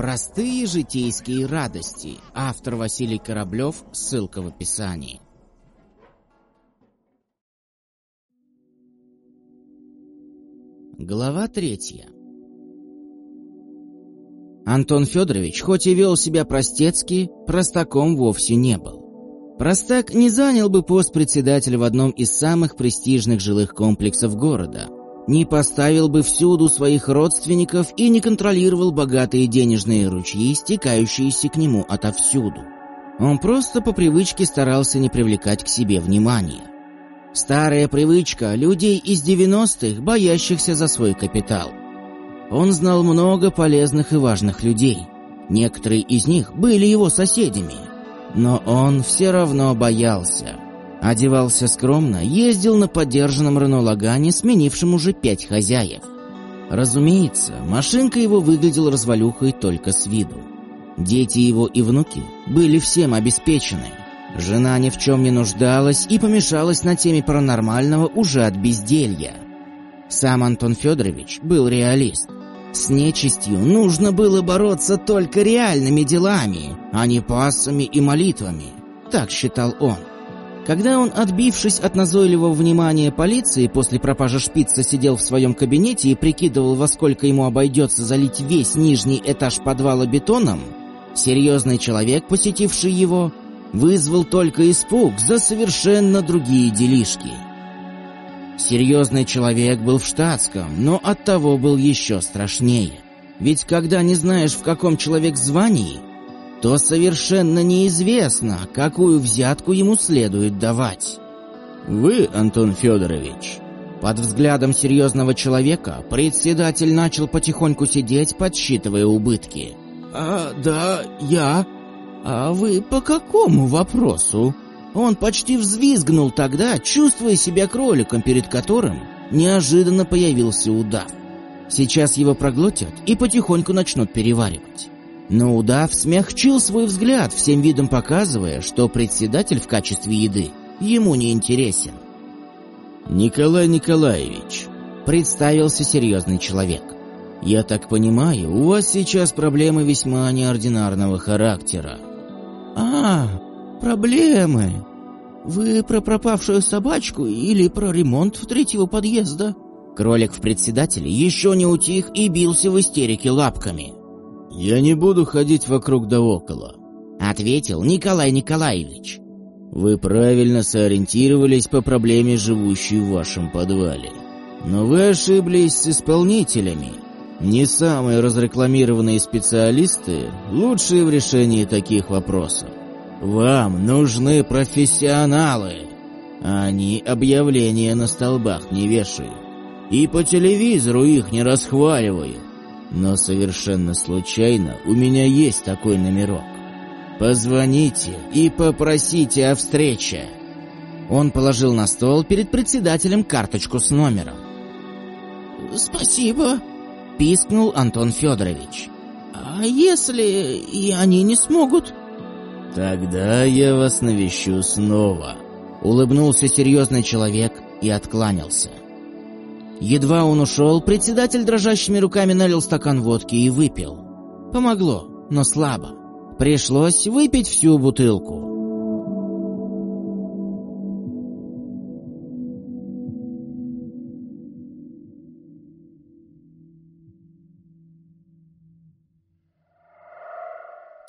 Простые житейские радости. Автор Василий Кораблев. Ссылка в описании. Глава третья. Антон Федорович, хоть и вел себя простецки, простаком вовсе не был. Простак не занял бы пост председателя в одном из самых престижных жилых комплексов города, не поставил бы всюду своих родственников и не контролировал богатые денежные ручьи, стекающиеся к нему отовсюду. Он просто по привычке старался не привлекать к себе внимания. Старая привычка людей из 90-х, боящихся за свой капитал. Он знал много полезных и важных людей. Некоторые из них были его соседями. Но он все равно боялся. Одевался скромно, ездил на подержанном Рено Лагане, сменившем уже пять хозяев. Разумеется, машинка его выглядела развалюхой только с виду. Дети его и внуки были всем обеспечены. Жена ни в чем не нуждалась и помешалась на теме паранормального уже от безделья. Сам Антон Федорович был реалист. С нечистью нужно было бороться только реальными делами, а не пассами и молитвами. Так считал он. Когда он, отбившись от назойливого внимания полиции, после пропажи шпица сидел в своем кабинете и прикидывал, во сколько ему обойдется залить весь нижний этаж подвала бетоном, серьезный человек, посетивший его, вызвал только испуг за совершенно другие делишки. Серьезный человек был в штатском, но оттого был еще страшнее. Ведь когда не знаешь, в каком человек звании, то совершенно неизвестно, какую взятку ему следует давать. «Вы, Антон Федорович...» Под взглядом серьезного человека председатель начал потихоньку сидеть, подсчитывая убытки. «А, да, я. А вы по какому вопросу?» Он почти взвизгнул тогда, чувствуя себя кроликом, перед которым неожиданно появился удав. Сейчас его проглотят и потихоньку начнут переваривать. Но удав смягчил свой взгляд, всем видом показывая, что председатель в качестве еды ему не интересен. «Николай Николаевич», — представился серьезный человек. «Я так понимаю, у вас сейчас проблемы весьма неординарного характера». «А, проблемы. Вы про пропавшую собачку или про ремонт в третьего подъезда?» Кролик в председателе еще не утих и бился в истерике лапками. «Я не буду ходить вокруг да около», — ответил Николай Николаевич. «Вы правильно сориентировались по проблеме, живущей в вашем подвале. Но вы ошиблись с исполнителями. Не самые разрекламированные специалисты лучшие в решении таких вопросов. Вам нужны профессионалы. Они объявления на столбах не вешают. И по телевизору их не расхваливают. Но совершенно случайно у меня есть такой номерок. Позвоните и попросите о встрече. Он положил на стол перед председателем карточку с номером. «Спасибо», — пискнул Антон Федорович. «А если и они не смогут?» «Тогда я вас навещу снова», — улыбнулся серьезный человек и откланялся. Едва он ушел, председатель дрожащими руками налил стакан водки и выпил. Помогло, но слабо. Пришлось выпить всю бутылку.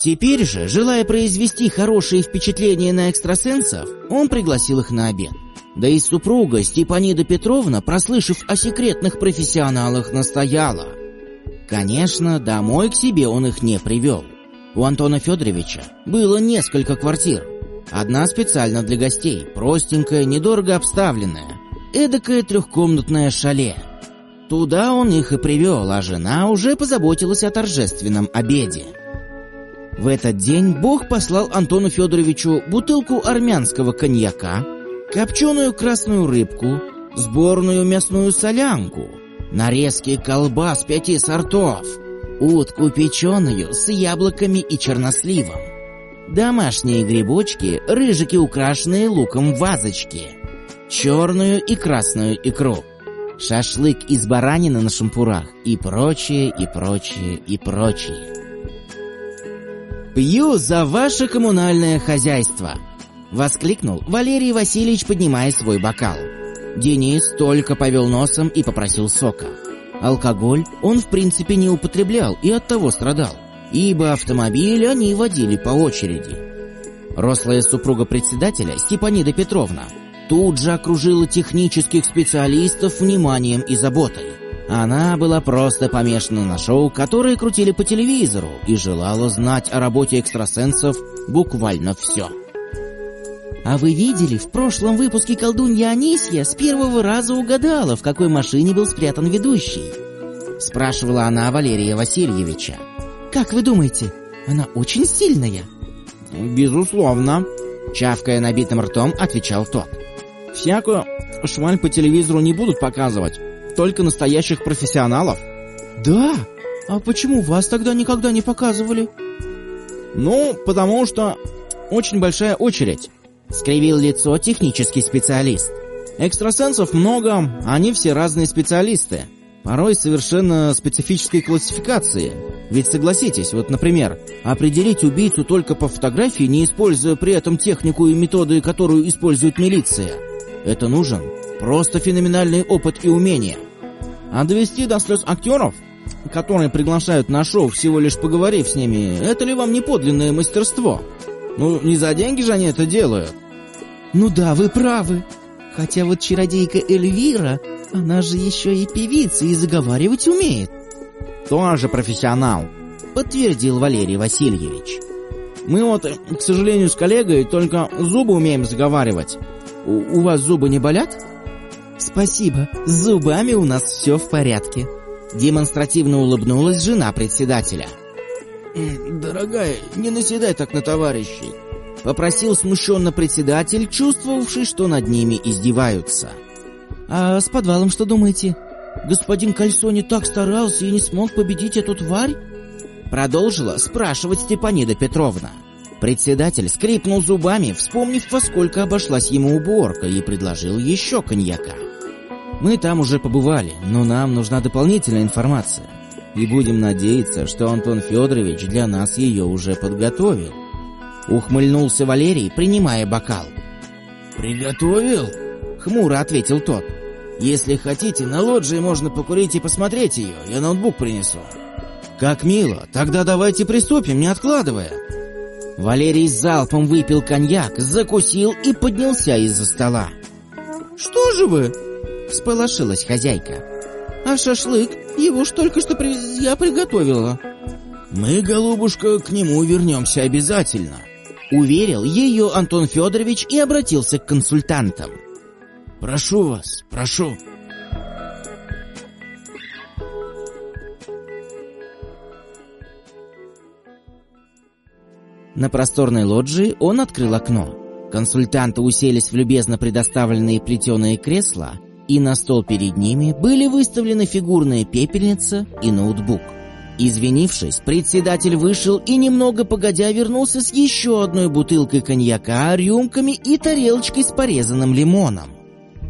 Теперь же, желая произвести хорошее впечатление на экстрасенсов, он пригласил их на обед. Да и супруга Степанида Петровна, прослышав о секретных профессионалах, настояла. Конечно, домой к себе он их не привел. У Антона Федоровича было несколько квартир. Одна специально для гостей, простенькая, недорого обставленная. Эдакое трехкомнатное шале. Туда он их и привел, а жена уже позаботилась о торжественном обеде. В этот день Бог послал Антону Федоровичу бутылку армянского коньяка, копченую красную рыбку, сборную мясную солянку, нарезки колбас пяти сортов, утку печеную с яблоками и черносливом, домашние грибочки, рыжики, украшенные луком вазочки, черную и красную икру, шашлык из баранины на шампурах и прочее, и прочее, и прочее. «Пью за ваше коммунальное хозяйство!» — воскликнул Валерий Васильевич, поднимая свой бокал. Денис только повел носом и попросил сока. Алкоголь он в принципе не употреблял и оттого страдал, ибо автомобиль они водили по очереди. Рослая супруга председателя Степанида Петровна тут же окружила технических специалистов вниманием и заботой. Она была просто помешана на шоу, которые крутили по телевизору, и желала знать о работе экстрасенсов буквально все. «А вы видели, в прошлом выпуске колдунья Анисья с первого раза угадала, в какой машине был спрятан ведущий?» Спрашивала она Валерия Васильевича. «Как вы думаете, она очень сильная?» «Безусловно», — чавкая набитым ртом, отвечал тот. «Всякую шваль по телевизору не будут показывать, только настоящих профессионалов». «Да? А почему вас тогда никогда не показывали?» «Ну, потому что очень большая очередь», — скривил лицо технический специалист. «Экстрасенсов много, они все разные специалисты, порой совершенно специфической классификации. Ведь согласитесь, вот, например, определить убийцу только по фотографии, не используя при этом технику и методы, которую использует милиция. Это нужен просто феноменальный опыт и умение. А довести до слез актеров, которые приглашают на шоу, всего лишь поговорив с ними, это ли вам не подлинное мастерство? Ну, не за деньги же они это делают. Ну да, вы правы. Хотя вот чародейка Эльвира, она же еще и певица и заговаривать умеет. Тоже профессионал, подтвердил Валерий Васильевич. Мы вот, к сожалению, с коллегой только зубы умеем заговаривать. У, у вас зубы не болят? Спасибо, с зубами у нас все в порядке. Демонстративно улыбнулась жена председателя. «Дорогая, не наседай так на товарищей», — попросил смущенно председатель, чувствовавший, что над ними издеваются. «А с подвалом что думаете? Господин Кальсони так старался и не смог победить эту тварь?» Продолжила спрашивать Степанида Петровна. Председатель скрипнул зубами, вспомнив, во сколько обошлась ему уборка, и предложил еще коньяка. «Мы там уже побывали, но нам нужна дополнительная информация. И будем надеяться, что Антон Федорович для нас ее уже подготовил». Ухмыльнулся Валерий, принимая бокал. «Приготовил?» — хмуро ответил тот. «Если хотите, на лоджии можно покурить и посмотреть ее, я ноутбук принесу». «Как мило, тогда давайте приступим, не откладывая». Валерий залпом выпил коньяк, закусил и поднялся из-за стола. «Что же вы?» — всполошилась хозяйка. «А шашлык? Его ж только что при... я приготовила». «Мы, голубушка, к нему вернемся обязательно», — уверил ее Антон Федорович и обратился к консультантам. «Прошу вас, прошу». На просторной лоджии он открыл окно. Консультанты уселись в любезно предоставленные плетеные кресла, и на стол перед ними были выставлены фигурная пепельница и ноутбук. Извинившись, председатель вышел и немного погодя вернулся с еще одной бутылкой коньяка, рюмками и тарелочкой с порезанным лимоном.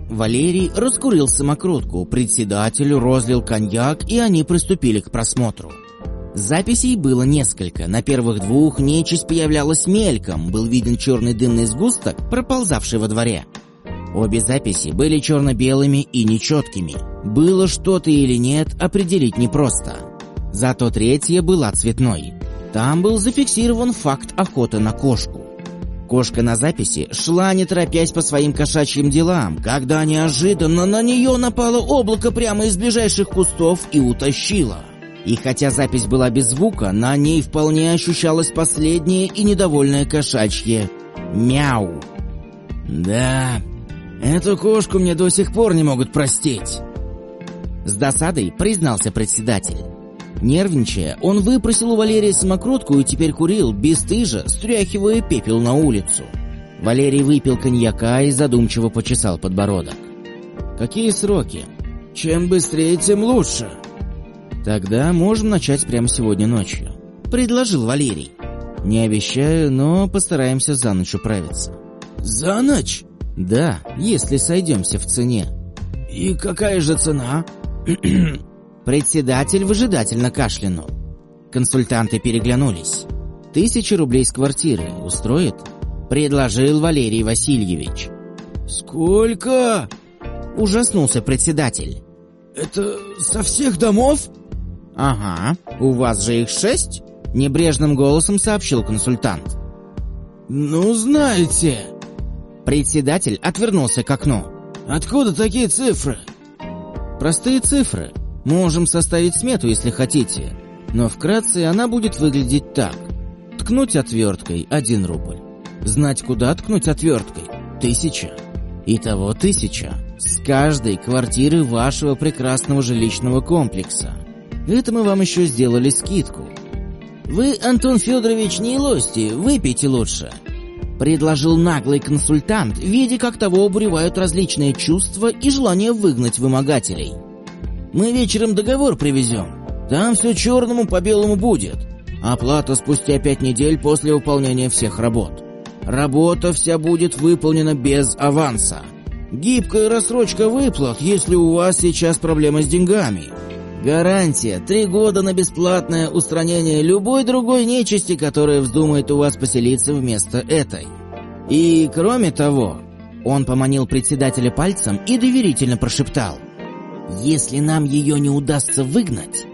Валерий раскурил самокрутку, председатель розлил коньяк, и они приступили к просмотру. Записей было несколько. На первых двух нечисть появлялась мельком, был виден черный дымный сгусток, проползавший во дворе. Обе записи были черно-белыми и нечеткими. Было что-то или нет, определить непросто. Зато третья была цветной. Там был зафиксирован факт охоты на кошку. Кошка на записи шла, не торопясь по своим кошачьим делам, когда неожиданно на нее напало облако прямо из ближайших кустов и утащило. И хотя запись была без звука, на ней вполне ощущалось последнее и недовольное кошачье «мяу». «Да, эту кошку мне до сих пор не могут простить», — с досадой признался председатель. Нервничая, он выпросил у Валерия самокрутку и теперь курил, бесстыжа, стряхивая пепел на улицу. Валерий выпил коньяка и задумчиво почесал подбородок. «Какие сроки? Чем быстрее, тем лучше». «Тогда можем начать прямо сегодня ночью», — предложил Валерий. Не обещаю, но постараемся за ночь управиться. За ночь? Да, если сойдемся в цене. И какая же цена? Председатель выжидательно кашлянул. Консультанты переглянулись. Тысяча рублей с квартиры устроит? Предложил Валерий Васильевич. Сколько? Ужаснулся председатель. Это со всех домов? Ага, у вас же их шесть? Небрежным голосом сообщил консультант. Ну, знаете... Председатель отвернулся к окну. Откуда такие цифры? Простые цифры. Можем составить смету, если хотите. Но вкратце она будет выглядеть так. Ткнуть отверткой – один рубль. Знать, куда ткнуть отверткой – тысяча. Итого тысяча. С каждой квартиры вашего прекрасного жилищного комплекса. Это мы вам еще сделали скидку. Вы, Антон Федорович, не лости, выпейте лучше. Предложил наглый консультант, видя, как того обуревают различные чувства и желание выгнать вымогателей. Мы вечером договор привезем. Там все черному по белому будет. Оплата спустя пять недель после выполнения всех работ. Работа вся будет выполнена без аванса. Гибкая рассрочка выплат, если у вас сейчас проблемы с деньгами. Гарантия – три года на бесплатное устранение любой другой нечисти, которая вздумает у вас поселиться вместо этой. И кроме того, он поманил председателя пальцем и доверительно прошептал. «Если нам ее не удастся выгнать,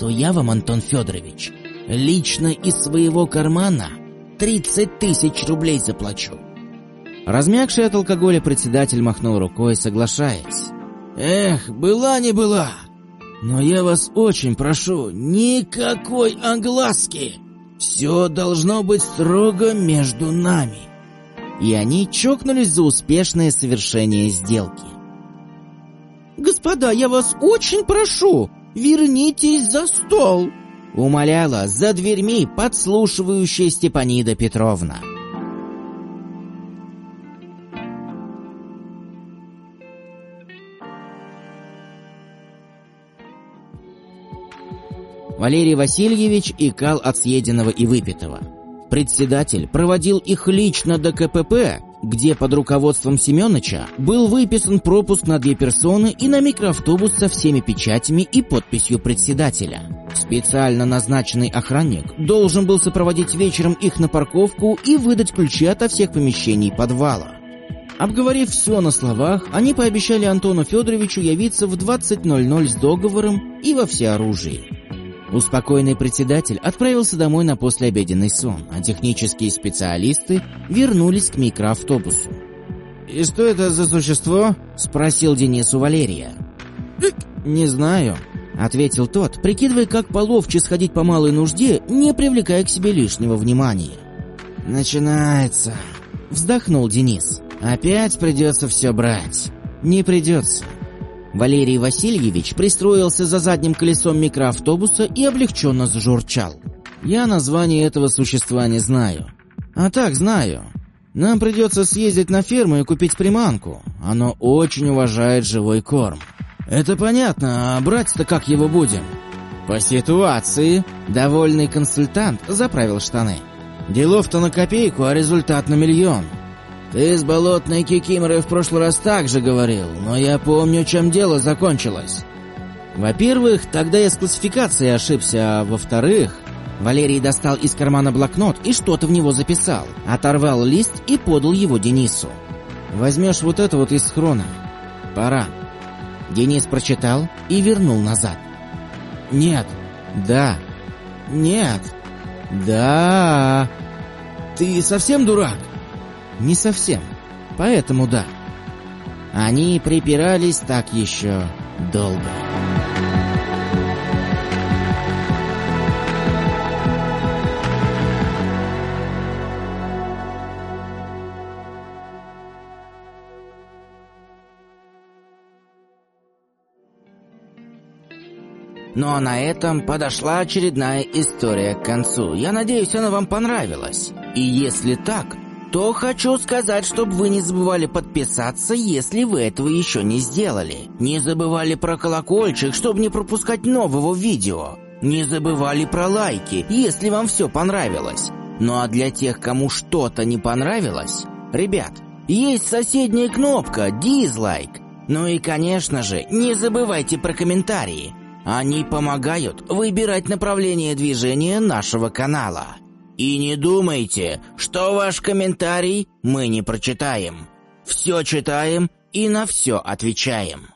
то я вам, Антон Федорович, лично из своего кармана 30 тысяч рублей заплачу». Размягший от алкоголя председатель махнул рукой, соглашаясь. «Эх, была не была!» Но я вас очень прошу, никакой огласки. Все должно быть строго между нами. И они чокнулись за успешное совершение сделки. «Господа, я вас очень прошу, вернитесь за стол!» Умоляла за дверьми подслушивающая Степанида Петровна. Валерий Васильевич икал от съеденного и выпитого. Председатель проводил их лично до КПП, где под руководством Семёныча был выписан пропуск на две персоны и на микроавтобус со всеми печатями и подписью председателя. Специально назначенный охранник должен был сопроводить вечером их на парковку и выдать ключи от всех помещений подвала. Обговорив все на словах, они пообещали Антону Федоровичу явиться в 20.00 с договором и во всеоружии. Успокоенный председатель отправился домой на послеобеденный сон, а технические специалисты вернулись к микроавтобусу. «И что это за существо?» — спросил Денис у Валерия. «Не знаю», — ответил тот, прикидывая, как половче сходить по малой нужде, не привлекая к себе лишнего внимания. «Начинается», — вздохнул Денис. «Опять придется все брать». «Не придется. Валерий Васильевич пристроился за задним колесом микроавтобуса и облегченно зажурчал. «Я название этого существа не знаю. А так знаю. Нам придется съездить на ферму и купить приманку. Оно очень уважает живой корм». «Это понятно, а брать-то как его будем?» «По ситуации». Довольный консультант заправил штаны. «Делов-то на копейку, а результат на миллион». Ты с болотной кикиморой в прошлый раз так же говорил, но я помню, чем дело закончилось. Во-первых, тогда я с классификацией ошибся, а во-вторых... Валерий достал из кармана блокнот и что-то в него записал, оторвал лист и подал его Денису. «Возьмешь вот это вот из схрона. Пора». Денис прочитал и вернул назад. «Нет». «Да». «Нет». «Да». «Ты совсем дурак?» Не совсем. Поэтому да. Они припирались так еще долго. Ну а на этом подошла очередная история к концу. Я надеюсь, она вам понравилась. И если так, то хочу сказать, чтобы вы не забывали подписаться, если вы этого еще не сделали. Не забывали про колокольчик, чтобы не пропускать нового видео. Не забывали про лайки, если вам все понравилось. Ну а для тех, кому что-то не понравилось, ребят, есть соседняя кнопка «Дизлайк». Ну и, конечно же, не забывайте про комментарии. Они помогают выбирать направление движения нашего канала. И не думайте, что ваш комментарий мы не прочитаем. Все читаем и на все отвечаем.